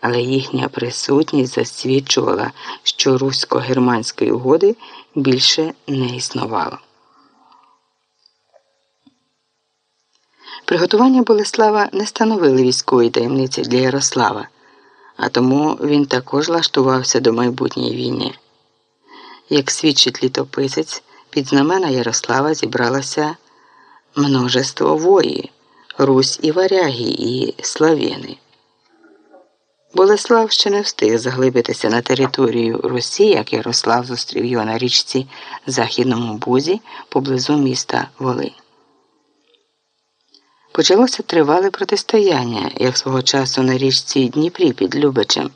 але їхня присутність засвідчувала, що русько-германської угоди більше не існувало. Приготування Болеслава не становили військової таємниці для Ярослава, а тому він також лаштувався до майбутньої війни. Як свідчить літописець, під знамена Ярослава зібралося множество вої, Русь і варяги, і слав'яни. Болеслав ще не встиг заглибитися на територію Русі, як Ярослав зустрів його на річці Західному Бузі поблизу міста Волинь. Почалося тривале протистояння, як свого часу на річці Дніпрі під Любичем.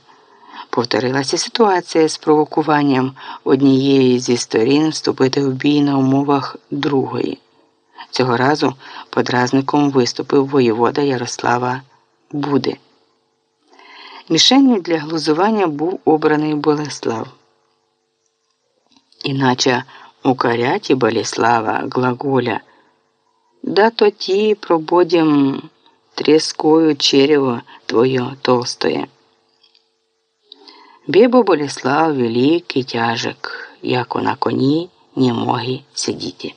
Повторилася ситуація з провокуванням однієї зі сторін вступити в бій на умовах другої. Цього разу подразником виступив воєвода Ярослава Буди. Мішенню для глузування був обраний Болеслав. Іначе у каряті Болеслава глаголя да то ті прободім трескою черево твоє толстое. Бебо Болеслав великий тяжек, як на коні не моги сидіти.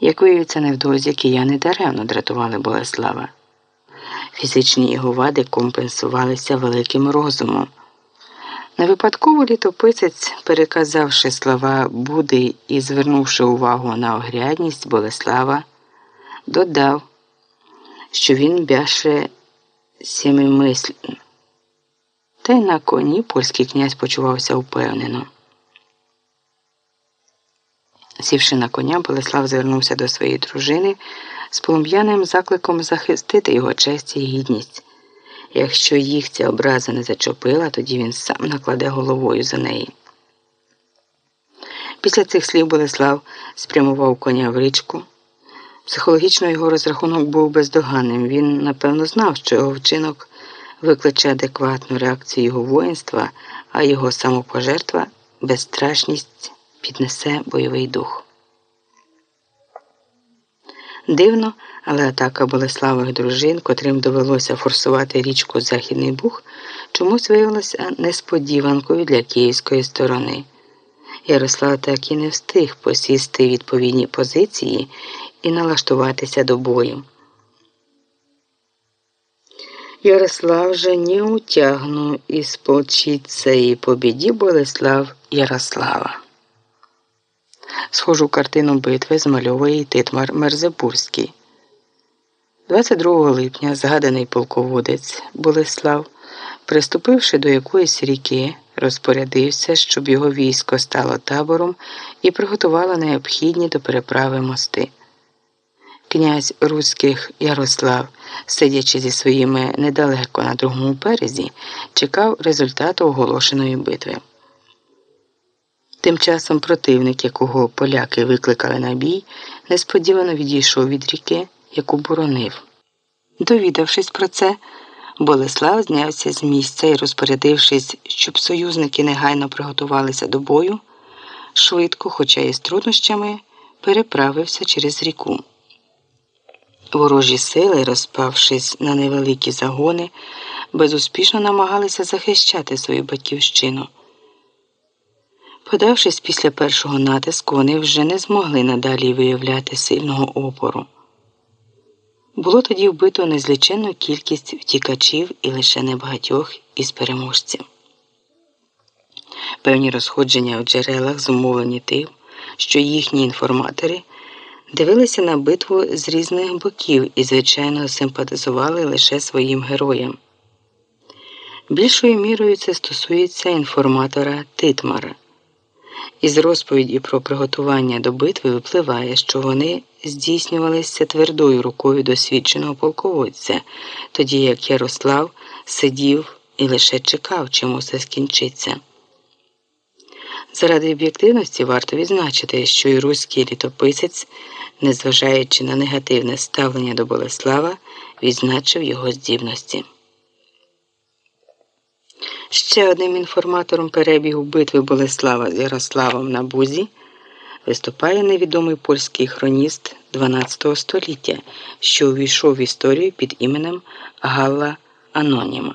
Як виявиться невдовзі, кияни даремно дратували Болеслава. Фізичні його вади компенсувалися великим розумом. Не випадково літописець, переказавши слова Буди і звернувши увагу на огрядність Болеслава, додав, що він бяше сімимислен. Та й на коні польський князь почувався впевнено. Сівши на коня, Болеслав звернувся до своєї дружини з полум'яним закликом захистити його честь і гідність. Якщо їх ця образа не зачепила, тоді він сам накладе головою за неї. Після цих слів Болеслав спрямував коня в річку. Психологічно його розрахунок був бездоганним. Він, напевно, знав, що його вчинок викличе адекватну реакцію його воїнства, а його самопожертва безстрашність піднесе бойовий дух. Дивно, але атака Болеславих дружин, котрим довелося форсувати річку Західний Буг, чомусь виявилася несподіванкою для київської сторони. Ярослав так і не встиг посісти відповідні позиції і налаштуватися до бою. Ярослав же не утягнув із цієї побіді Болеслав Ярослава. Схожу картину битви змальовує і Титмар Мерзебурський. 22 липня згаданий полководець Болеслав, приступивши до якоїсь ріки, розпорядився, щоб його військо стало табором і приготувало необхідні до переправи мости. Князь Руських Ярослав, сидячи зі своїми недалеко на другому березі, чекав результату оголошеної битви. Тим часом противник, якого поляки викликали на бій, несподівано відійшов від ріки, яку боронив. Довідавшись про це, Болеслав знявся з місця і, розпорядившись, щоб союзники негайно приготувалися до бою, швидко, хоча і з труднощами, переправився через ріку. Ворожі сили, розпавшись на невеликі загони, безуспішно намагалися захищати свою батьківщину. Подавшись після першого натиску, вони вже не змогли надалі виявляти сильного опору. Було тоді вбито незліченну кількість втікачів і лише небагатьох із переможців. Певні розходження у джерелах зумовлені тим, що їхні інформатори дивилися на битву з різних боків і, звичайно, симпатизували лише своїм героям. Більшою мірою це стосується інформатора Титмара. Із розповіді про приготування до битви випливає, що вони здійснювалися твердою рукою досвідченого полководця, тоді як Ярослав сидів і лише чекав, чим усе скінчиться. Заради об'єктивності варто відзначити, що і руський літописець, незважаючи на негативне ставлення до Болеслава, відзначив його здібності. Ще одним інформатором перебігу битви Болеслава з Ярославом на Бузі виступає невідомий польський хроніст 12 століття, що увійшов в історію під іменем Галла Аноніма.